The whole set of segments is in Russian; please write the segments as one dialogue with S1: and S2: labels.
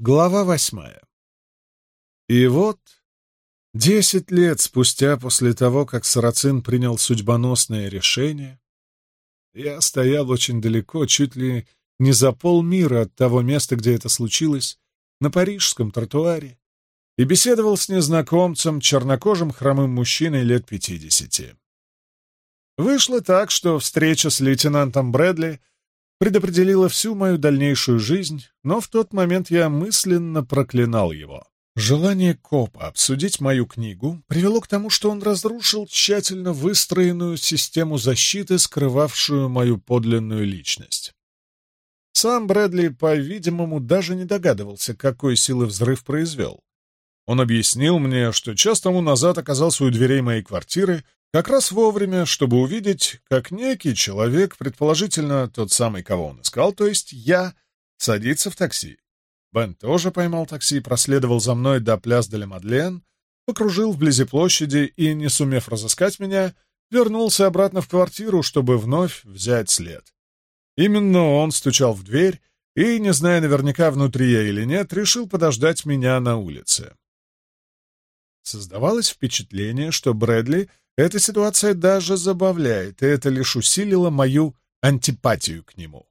S1: Глава восьмая. И вот, десять лет спустя после того, как Сарацин принял судьбоносное решение, я стоял очень далеко, чуть ли не за полмира от того места, где это случилось, на парижском тротуаре, и беседовал с незнакомцем, чернокожим хромым мужчиной лет пятидесяти. Вышло так, что встреча с лейтенантом Брэдли — Предопределило всю мою дальнейшую жизнь, но в тот момент я мысленно проклинал его. Желание Копа обсудить мою книгу привело к тому, что он разрушил тщательно выстроенную систему защиты, скрывавшую мою подлинную личность. Сам Брэдли, по-видимому, даже не догадывался, какой силы взрыв произвел. Он объяснил мне, что час тому назад оказался у дверей моей квартиры, как раз вовремя, чтобы увидеть, как некий человек, предположительно тот самый, кого он искал, то есть я, садится в такси. Бен тоже поймал такси, проследовал за мной до пляс де Мадлен, покружил вблизи площади и, не сумев разыскать меня, вернулся обратно в квартиру, чтобы вновь взять след. Именно он стучал в дверь и, не зная наверняка, внутри я или нет, решил подождать меня на улице. Создавалось впечатление, что Брэдли — эта ситуация даже забавляет, и это лишь усилило мою антипатию к нему.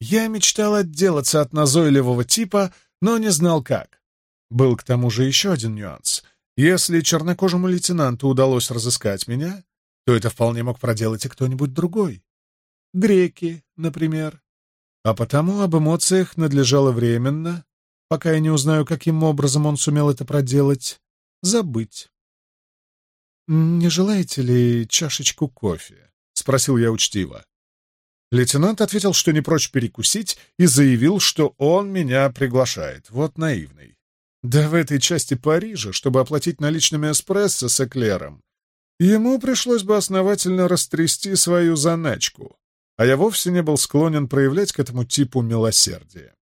S1: Я мечтал отделаться от назойливого типа, но не знал как. Был к тому же еще один нюанс. Если чернокожему лейтенанту удалось разыскать меня, то это вполне мог проделать и кто-нибудь другой. Греки, например. А потому об эмоциях надлежало временно, пока я не узнаю, каким образом он сумел это проделать, забыть. «Не желаете ли чашечку кофе?» — спросил я учтиво. Лейтенант ответил, что не прочь перекусить, и заявил, что он меня приглашает. Вот наивный. Да в этой части Парижа, чтобы оплатить наличными эспрессо с эклером, ему пришлось бы основательно растрясти свою заначку, а я вовсе не был склонен проявлять к этому типу милосердия.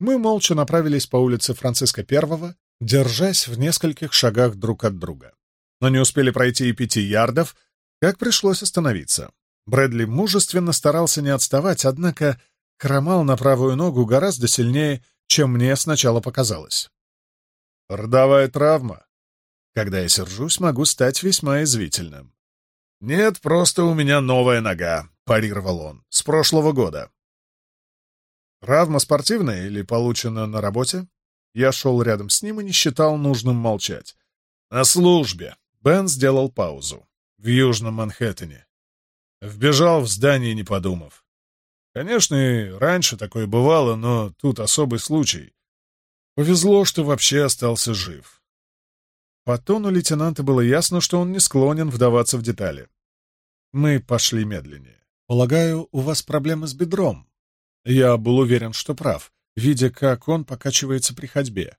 S1: Мы молча направились по улице Франциска I, держась в нескольких шагах друг от друга но не успели пройти и пяти ярдов, как пришлось остановиться. Брэдли мужественно старался не отставать, однако хромал на правую ногу гораздо сильнее, чем мне сначала показалось. Родовая травма. Когда я сержусь, могу стать весьма извительным. «Нет, просто у меня новая нога», — парировал он, — «с прошлого года». «Травма спортивная или получена на работе?» Я шел рядом с ним и не считал нужным молчать. «На службе», Бен сделал паузу. В Южном Манхэттене. Вбежал в здание, не подумав. Конечно, и раньше такое бывало, но тут особый случай. Повезло, что вообще остался жив. По тону лейтенанта было ясно, что он не склонен вдаваться в детали. Мы пошли медленнее. «Полагаю, у вас проблемы с бедром». Я был уверен, что прав, видя, как он покачивается при ходьбе.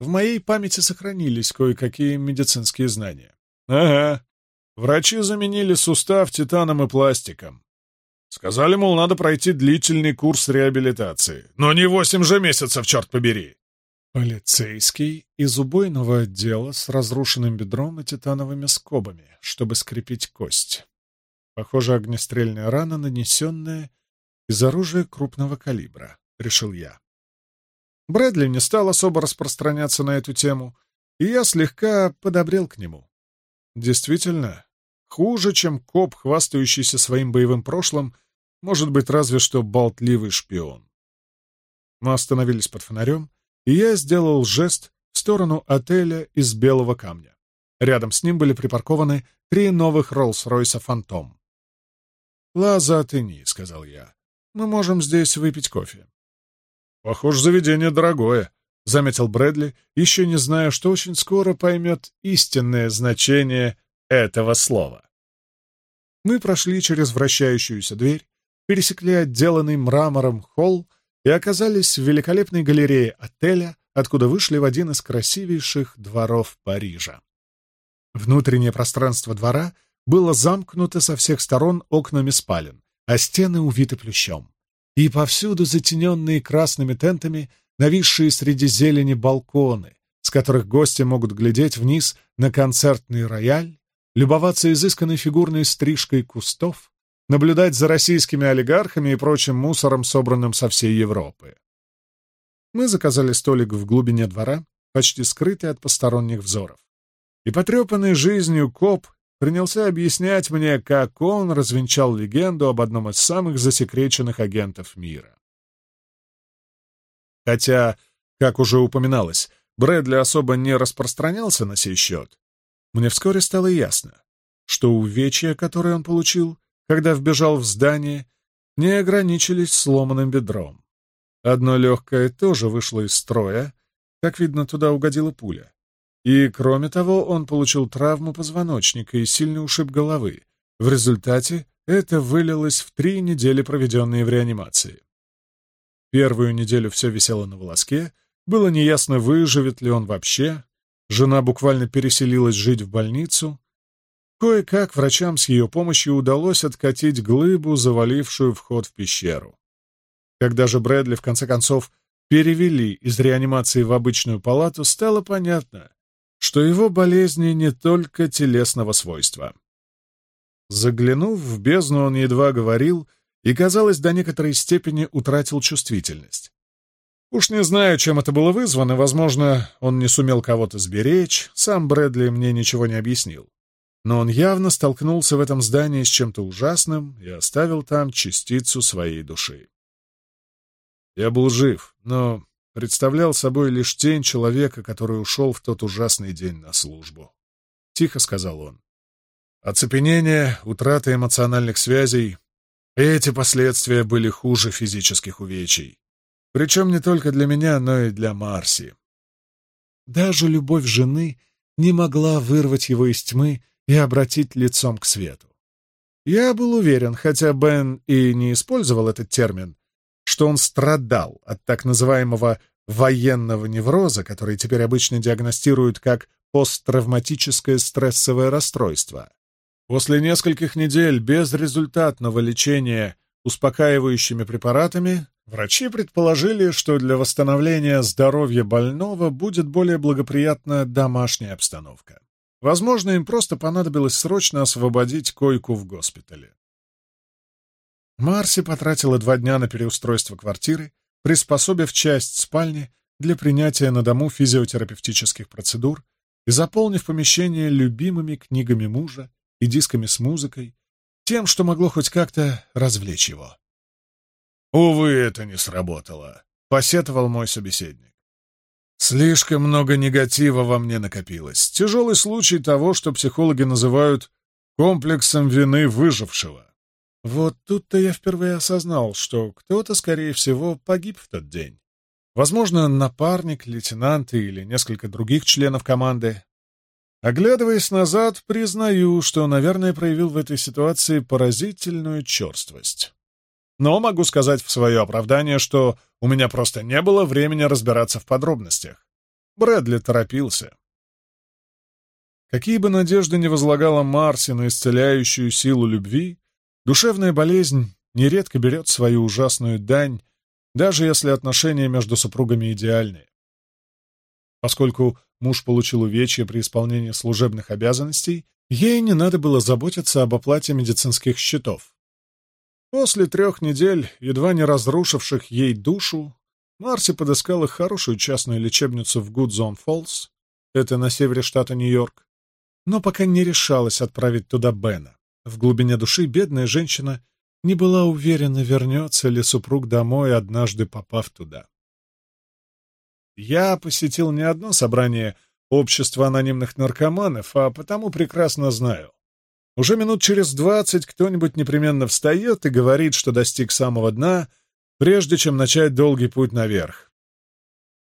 S1: В моей памяти сохранились кое-какие медицинские знания. Ага. Врачи заменили сустав титаном и пластиком. Сказали, мол, надо пройти длительный курс реабилитации. Но не восемь же месяцев, черт побери!» Полицейский из убойного отдела с разрушенным бедром и титановыми скобами, чтобы скрепить кость. Похоже, огнестрельная рана, нанесенная из оружия крупного калибра, решил я. Брэдли не стал особо распространяться на эту тему, и я слегка подобрел к нему. Действительно, хуже, чем коп, хвастающийся своим боевым прошлым, может быть разве что болтливый шпион. Мы остановились под фонарем, и я сделал жест в сторону отеля из белого камня. Рядом с ним были припаркованы три новых Роллс-Ройса «Фантом». «Лаза Атени», — сказал я, — «мы можем здесь выпить кофе». «Похоже, заведение дорогое», — заметил Брэдли, еще не зная, что очень скоро поймет истинное значение этого слова. Мы прошли через вращающуюся дверь, пересекли отделанный мрамором холл и оказались в великолепной галерее отеля, откуда вышли в один из красивейших дворов Парижа. Внутреннее пространство двора было замкнуто со всех сторон окнами спален, а стены увиты плющом. И повсюду затененные красными тентами — нависшие среди зелени балконы, с которых гости могут глядеть вниз на концертный рояль, любоваться изысканной фигурной стрижкой кустов, наблюдать за российскими олигархами и прочим мусором, собранным со всей Европы. Мы заказали столик в глубине двора, почти скрытый от посторонних взоров. И потрепанный жизнью коп принялся объяснять мне, как он развенчал легенду об одном из самых засекреченных агентов мира. Хотя, как уже упоминалось, Брэдли особо не распространялся на сей счет. Мне вскоре стало ясно, что увечья, которые он получил, когда вбежал в здание, не ограничились сломанным бедром. Одно легкое тоже вышло из строя, как видно, туда угодила пуля. И, кроме того, он получил травму позвоночника и сильный ушиб головы. В результате это вылилось в три недели, проведенные в реанимации. Первую неделю все висело на волоске, было неясно, выживет ли он вообще. Жена буквально переселилась жить в больницу. Кое-как врачам с ее помощью удалось откатить глыбу, завалившую вход в пещеру. Когда же Брэдли, в конце концов, перевели из реанимации в обычную палату, стало понятно, что его болезни не только телесного свойства. Заглянув в бездну, он едва говорил, и, казалось, до некоторой степени утратил чувствительность. Уж не знаю, чем это было вызвано, возможно, он не сумел кого-то сберечь, сам Брэдли мне ничего не объяснил. Но он явно столкнулся в этом здании с чем-то ужасным и оставил там частицу своей души. Я был жив, но представлял собой лишь тень человека, который ушел в тот ужасный день на службу. Тихо сказал он. Оцепенение, утрата эмоциональных связей эти последствия были хуже физических увечий. Причем не только для меня, но и для Марси. Даже любовь жены не могла вырвать его из тьмы и обратить лицом к свету. Я был уверен, хотя Бен и не использовал этот термин, что он страдал от так называемого военного невроза, который теперь обычно диагностируют как посттравматическое стрессовое расстройство. После нескольких недель без результатного лечения успокаивающими препаратами врачи предположили, что для восстановления здоровья больного будет более благоприятна домашняя обстановка. Возможно, им просто понадобилось срочно освободить койку в госпитале. Марси потратила два дня на переустройство квартиры, приспособив часть спальни для принятия на дому физиотерапевтических процедур и заполнив помещение любимыми книгами мужа, и дисками с музыкой, тем, что могло хоть как-то развлечь его. «Увы, это не сработало», — посетовал мой собеседник. «Слишком много негатива во мне накопилось. Тяжелый случай того, что психологи называют комплексом вины выжившего. Вот тут-то я впервые осознал, что кто-то, скорее всего, погиб в тот день. Возможно, напарник, лейтенанты или несколько других членов команды, Оглядываясь назад, признаю, что, наверное, проявил в этой ситуации поразительную черствость. Но могу сказать в свое оправдание, что у меня просто не было времени разбираться в подробностях. Брэдли торопился. Какие бы надежды не возлагала Марси на исцеляющую силу любви, душевная болезнь нередко берет свою ужасную дань, даже если отношения между супругами идеальные. Поскольку муж получил увечья при исполнении служебных обязанностей, ей не надо было заботиться об оплате медицинских счетов. После трех недель, едва не разрушивших ей душу, Марси подыскала хорошую частную лечебницу в Гудзон Фоллс, это на севере штата Нью-Йорк, но пока не решалась отправить туда Бена. В глубине души бедная женщина не была уверена, вернется ли супруг домой, однажды попав туда. Я посетил не одно собрание общества анонимных наркоманов, а потому прекрасно знаю. Уже минут через двадцать кто-нибудь непременно встает и говорит, что достиг самого дна, прежде чем начать долгий путь наверх.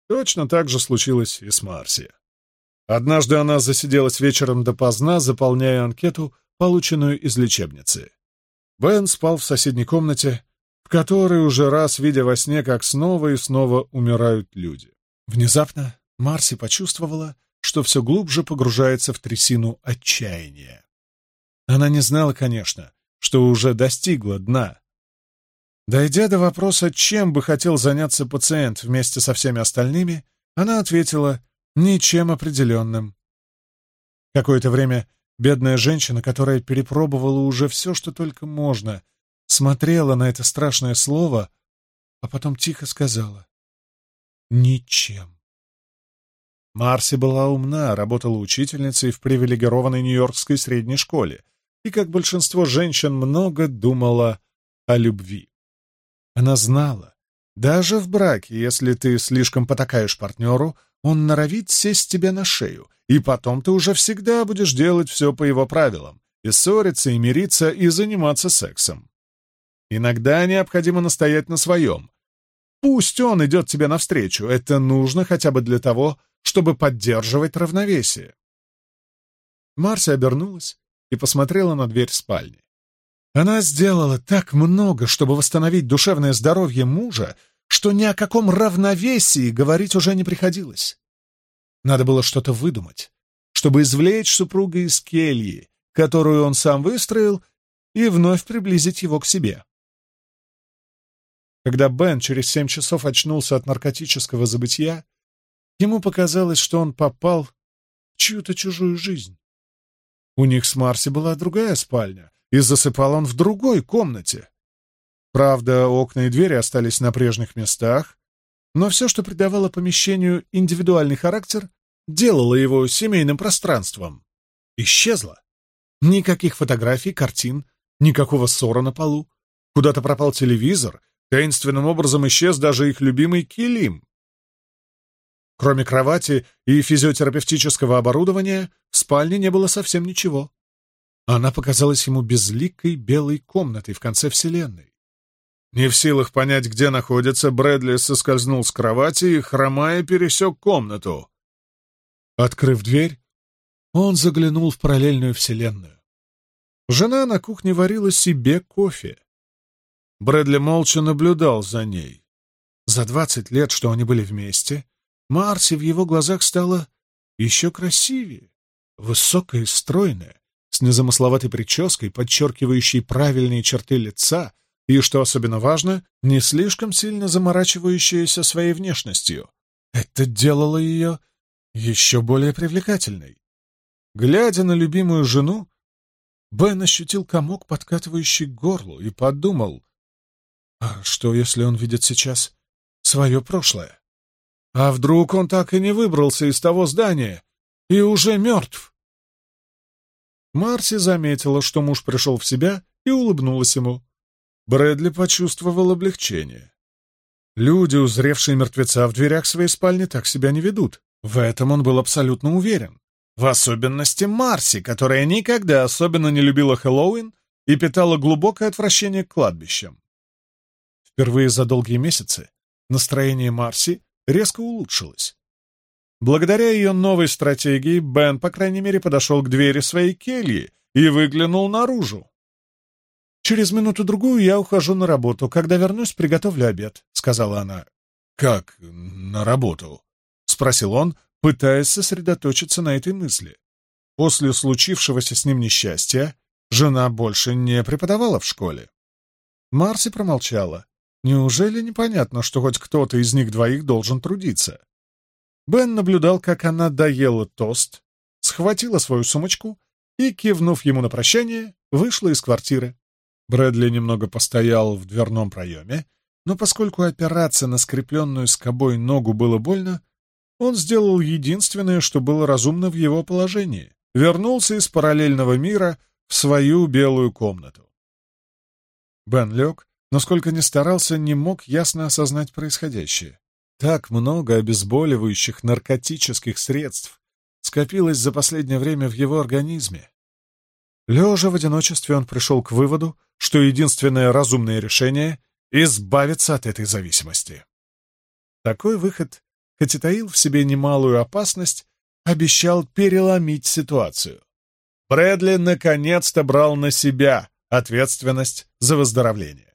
S1: Точно так же случилось и с Марси. Однажды она засиделась вечером допоздна, заполняя анкету, полученную из лечебницы. Бен спал в соседней комнате, в которой уже раз, видя во сне, как снова и снова умирают люди. Внезапно Марси почувствовала, что все глубже погружается в трясину отчаяния. Она не знала, конечно, что уже достигла дна. Дойдя до вопроса, чем бы хотел заняться пациент вместе со всеми остальными, она ответила «ничем определенным». Какое-то время бедная женщина, которая перепробовала уже все, что только можно, смотрела на это страшное слово, а потом тихо сказала ничем. Марси была умна, работала учительницей в привилегированной нью-йоркской средней школе и, как большинство женщин, много думала о любви. Она знала, даже в браке, если ты слишком потакаешь партнеру, он норовит сесть тебе на шею, и потом ты уже всегда будешь делать все по его правилам, и ссориться, и мириться, и заниматься сексом. Иногда необходимо настоять на своем, Пусть он идет тебе навстречу, это нужно хотя бы для того, чтобы поддерживать равновесие. Марси обернулась и посмотрела на дверь спальни. Она сделала так много, чтобы восстановить душевное здоровье мужа, что ни о каком равновесии говорить уже не приходилось. Надо было что-то выдумать, чтобы извлечь супруга из кельи, которую он сам выстроил, и вновь приблизить его к себе. Когда Бен через семь часов очнулся от наркотического забытия, ему показалось, что он попал в чью-то чужую жизнь. У них с Марси была другая спальня, и засыпал он в другой комнате. Правда, окна и двери остались на прежних местах, но все, что придавало помещению индивидуальный характер, делало его семейным пространством. Исчезло. Никаких фотографий, картин, никакого ссора на полу. Куда-то пропал телевизор, Таинственным образом исчез даже их любимый килим. Кроме кровати и физиотерапевтического оборудования, в спальне не было совсем ничего. Она показалась ему безликой белой комнатой в конце Вселенной. Не в силах понять, где находится, Брэдли соскользнул с кровати и, хромая, пересек комнату. Открыв дверь, он заглянул в параллельную Вселенную. Жена на кухне варила себе кофе. Брэдли молча наблюдал за ней. За двадцать лет, что они были вместе, Марси в его глазах стала еще красивее, высокая и стройная, с незамысловатой прической, подчеркивающей правильные черты лица и, что особенно важно, не слишком сильно заморачивающаяся своей внешностью. Это делало ее еще более привлекательной. Глядя на любимую жену, Бен ощутил комок, подкатывающий к горлу, и подумал, а что, если он видит сейчас свое прошлое? А вдруг он так и не выбрался из того здания и уже мертв? Марси заметила, что муж пришел в себя и улыбнулась ему. Брэдли почувствовал облегчение. Люди, узревшие мертвеца в дверях своей спальни, так себя не ведут. В этом он был абсолютно уверен. В особенности Марси, которая никогда особенно не любила Хэллоуин и питала глубокое отвращение к кладбищам. Впервые за долгие месяцы настроение Марси резко улучшилось. Благодаря ее новой стратегии Бен, по крайней мере, подошел к двери своей кельи и выглянул наружу. «Через минуту-другую я ухожу на работу. Когда вернусь, приготовлю обед», — сказала она. «Как на работу?» — спросил он, пытаясь сосредоточиться на этой мысли. После случившегося с ним несчастья жена больше не преподавала в школе. Марси промолчала. Неужели непонятно, что хоть кто-то из них двоих должен трудиться? Бен наблюдал, как она доела тост, схватила свою сумочку и, кивнув ему на прощание, вышла из квартиры. Брэдли немного постоял в дверном проеме, но поскольку опираться на скрепленную скобой ногу было больно, он сделал единственное, что было разумно в его положении — вернулся из параллельного мира в свою белую комнату. Бен лег но сколько ни старался, не мог ясно осознать происходящее. Так много обезболивающих наркотических средств скопилось за последнее время в его организме. Лежа в одиночестве он пришел к выводу, что единственное разумное решение — избавиться от этой зависимости. Такой выход, хоть и таил в себе немалую опасность, обещал переломить ситуацию. Брэдли наконец-то брал на себя ответственность за выздоровление.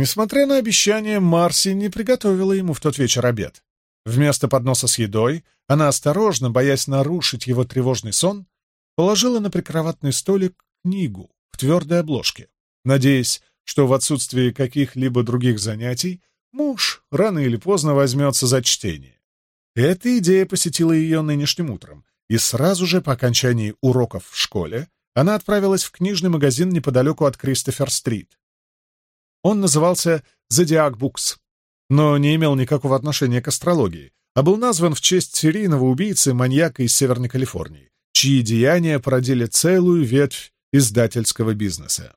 S1: Несмотря на обещание, Марси не приготовила ему в тот вечер обед. Вместо подноса с едой она осторожно, боясь нарушить его тревожный сон, положила на прикроватный столик книгу в твердой обложке, надеясь, что в отсутствии каких-либо других занятий муж рано или поздно возьмется за чтение. Эта идея посетила ее нынешним утром, и сразу же по окончании уроков в школе она отправилась в книжный магазин неподалеку от Кристофер-стрит, он назывался «Зодиак Букс», но не имел никакого отношения к астрологии, а был назван в честь серийного убийцы-маньяка из Северной Калифорнии, чьи деяния породили целую ветвь издательского бизнеса.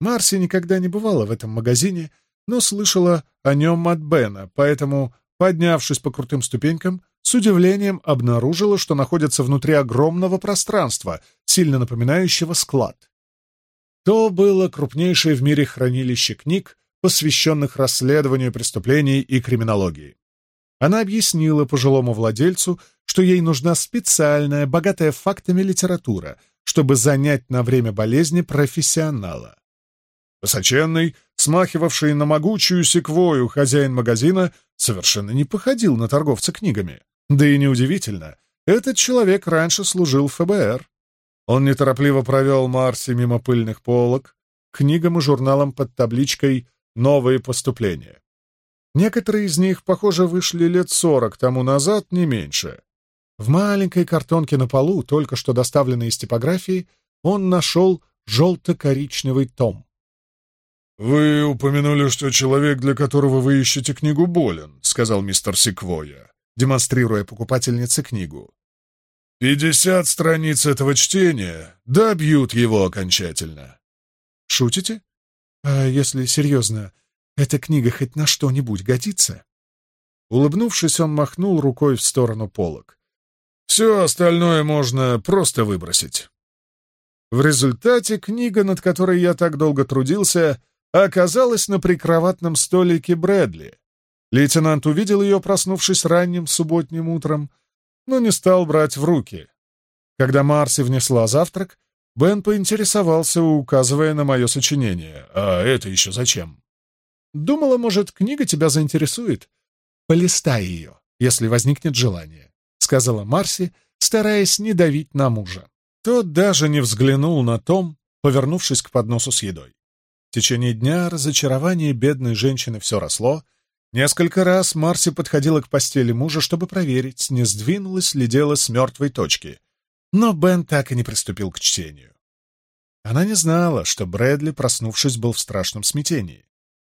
S1: Марси никогда не бывала в этом магазине, но слышала о нем от Бена, поэтому, поднявшись по крутым ступенькам, с удивлением обнаружила, что находится внутри огромного пространства, сильно напоминающего склад. То было крупнейшее в мире хранилище книг, посвященных расследованию преступлений и криминологии. Она объяснила пожилому владельцу, что ей нужна специальная, богатая фактами литература, чтобы занять на время болезни профессионала. Высоченный, смахивавший на могучую секвою хозяин магазина, совершенно не походил на торговца книгами. Да и неудивительно, этот человек раньше служил в ФБР. Он неторопливо провел Марси мимо пыльных полок, книгам и журналам под табличкой «Новые поступления». Некоторые из них, похоже, вышли лет сорок тому назад, не меньше. В маленькой картонке на полу, только что доставленной из типографии, он нашел желто-коричневый том. «Вы упомянули, что человек, для которого вы ищете книгу, болен», — сказал мистер Секвоя, демонстрируя покупательнице книгу. «Пятьдесят страниц этого чтения добьют его окончательно». «Шутите? А если серьезно, эта книга хоть на что-нибудь годится?» Улыбнувшись, он махнул рукой в сторону полок. «Все остальное можно просто выбросить». В результате книга, над которой я так долго трудился, оказалась на прикроватном столике Брэдли. Лейтенант увидел ее, проснувшись ранним субботним утром, — но не стал брать в руки. Когда Марси внесла завтрак, Бен поинтересовался, указывая на мое сочинение. «А это еще зачем?» «Думала, может, книга тебя заинтересует? Полистай ее, если возникнет желание», — сказала Марси, стараясь не давить на мужа. Тот даже не взглянул на Том, повернувшись к подносу с едой. В течение дня разочарование бедной женщины все росло, Несколько раз Марси подходила к постели мужа, чтобы проверить, не сдвинулась ли дело с мертвой точки. Но Бен так и не приступил к чтению. Она не знала, что Брэдли, проснувшись, был в страшном смятении.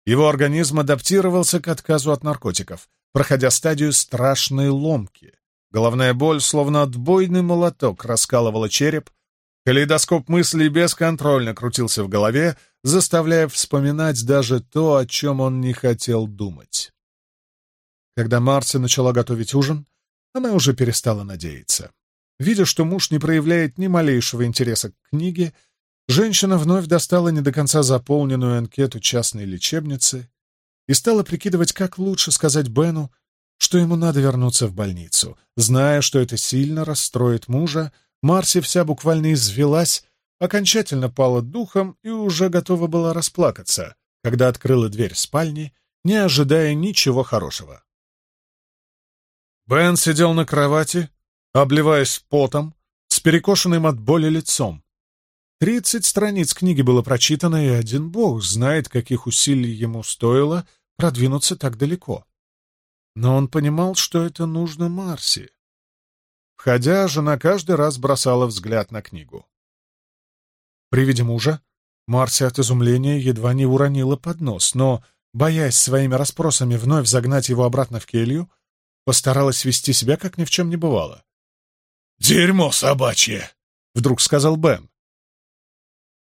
S1: Его организм адаптировался к отказу от наркотиков, проходя стадию страшной ломки. Головная боль, словно отбойный молоток, раскалывала череп. Калейдоскоп мыслей бесконтрольно крутился в голове, заставляя вспоминать даже то, о чем он не хотел думать. Когда Марси начала готовить ужин, она уже перестала надеяться. Видя, что муж не проявляет ни малейшего интереса к книге, женщина вновь достала не до конца заполненную анкету частной лечебницы и стала прикидывать, как лучше сказать Бену, что ему надо вернуться в больницу. Зная, что это сильно расстроит мужа, Марси вся буквально извелась, окончательно пала духом и уже готова была расплакаться, когда открыла дверь спальни, не ожидая ничего хорошего. Бен сидел на кровати, обливаясь потом, с перекошенным от боли лицом. Тридцать страниц книги было прочитано, и один бог знает, каких усилий ему стоило продвинуться так далеко. Но он понимал, что это нужно Марси. Входя, жена каждый раз бросала взгляд на книгу. При виде мужа Марси от изумления едва не уронила под нос, но, боясь своими расспросами вновь загнать его обратно в келью, постаралась вести себя, как ни в чем не бывало. «Дерьмо собачье!» — вдруг сказал Бен.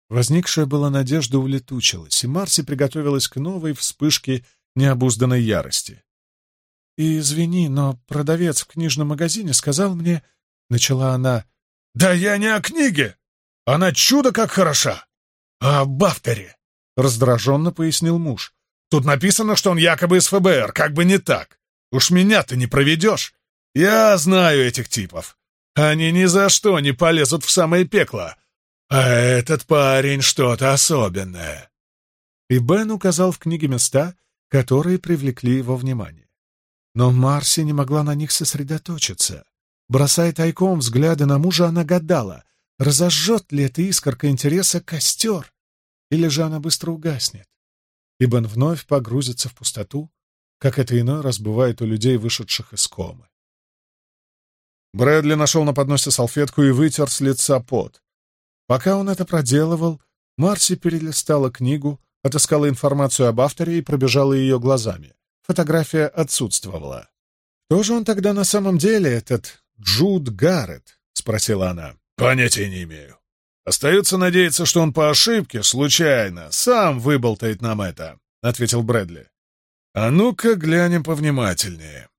S1: Возникшая была надежда улетучилась, и Марси приготовилась к новой вспышке необузданной ярости. Извини, но продавец в книжном магазине сказал мне...» — начала она. «Да я не о книге!» Она чудо как хороша! А в Бафтере!» — раздраженно пояснил муж. «Тут написано, что он якобы из ФБР, как бы не так. Уж меня ты не проведешь. Я знаю этих типов. Они ни за что не полезут в самое пекло. А этот парень что-то особенное». И Бен указал в книге места, которые привлекли его внимание. Но Марси не могла на них сосредоточиться. Бросая тайком взгляды на мужа, она гадала, разожжет ли эта искорка интереса костер, или же она быстро угаснет? Ибн вновь погрузится в пустоту, как это иной раз бывает у людей, вышедших из комы. Брэдли нашел на подносе салфетку и вытер с лица пот. Пока он это проделывал, Марси перелистала книгу, отыскала информацию об авторе и пробежала ее глазами. Фотография отсутствовала. «Кто же он тогда на самом деле, этот Джуд Гарретт?» — спросила она.
S2: Понятия не имею. Остается надеяться, что он по ошибке, случайно, сам выболтает нам это, — ответил Брэдли. А ну-ка глянем повнимательнее.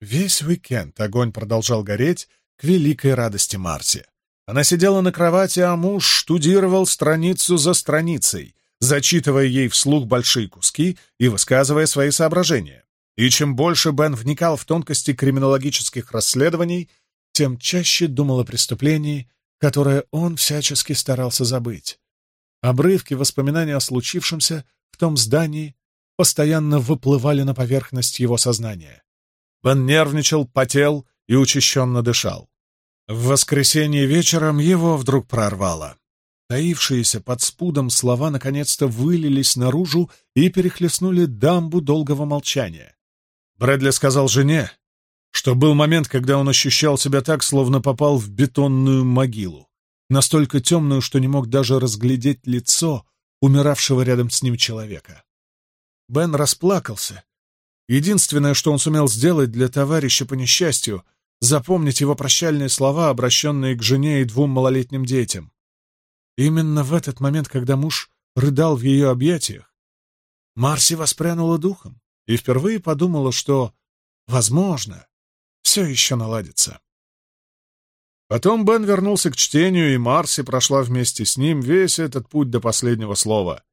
S1: Весь уикенд огонь продолжал гореть к великой радости Марти. Она сидела на кровати, а муж штудировал страницу за страницей, зачитывая ей вслух большие куски и высказывая свои соображения. И чем больше Бен вникал в тонкости криминологических расследований — тем чаще думал о преступлении, которое он всячески старался забыть. Обрывки воспоминаний о случившемся в том здании постоянно выплывали на поверхность его сознания. Он нервничал, потел и учащенно дышал. В воскресенье вечером его вдруг прорвало. Таившиеся под спудом слова наконец-то вылились наружу и перехлестнули дамбу долгого молчания. Брэдли сказал жене, что был момент, когда он ощущал себя так, словно попал в бетонную могилу, настолько темную, что не мог даже разглядеть лицо умиравшего рядом с ним человека. Бен расплакался. Единственное, что он сумел сделать для товарища по несчастью, запомнить его прощальные слова, обращенные к жене и двум малолетним детям. Именно в этот момент, когда муж рыдал в ее объятиях, Марси воспрянула духом и впервые подумала, что, возможно, все еще наладится. Потом Бен вернулся к чтению, и Марси прошла вместе с ним весь этот путь до последнего слова.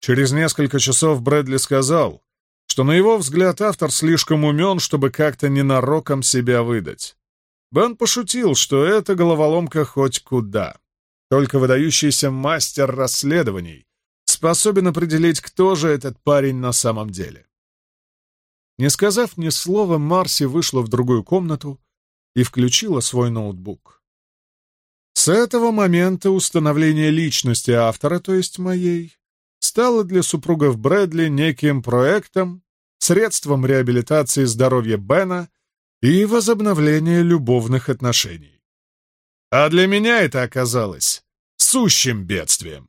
S1: Через несколько часов Брэдли сказал, что, на его взгляд, автор слишком умен, чтобы как-то ненароком себя выдать. Бен пошутил, что это головоломка хоть куда. Только выдающийся мастер расследований способен определить, кто же этот парень на самом деле. Не сказав ни слова, Марси вышла в другую комнату и включила свой ноутбук. С этого момента установление личности автора, то есть моей, стало для супругов Брэдли неким проектом, средством реабилитации здоровья Бена и возобновления любовных отношений. А для меня это оказалось сущим бедствием.